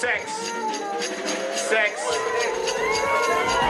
sex. Sex.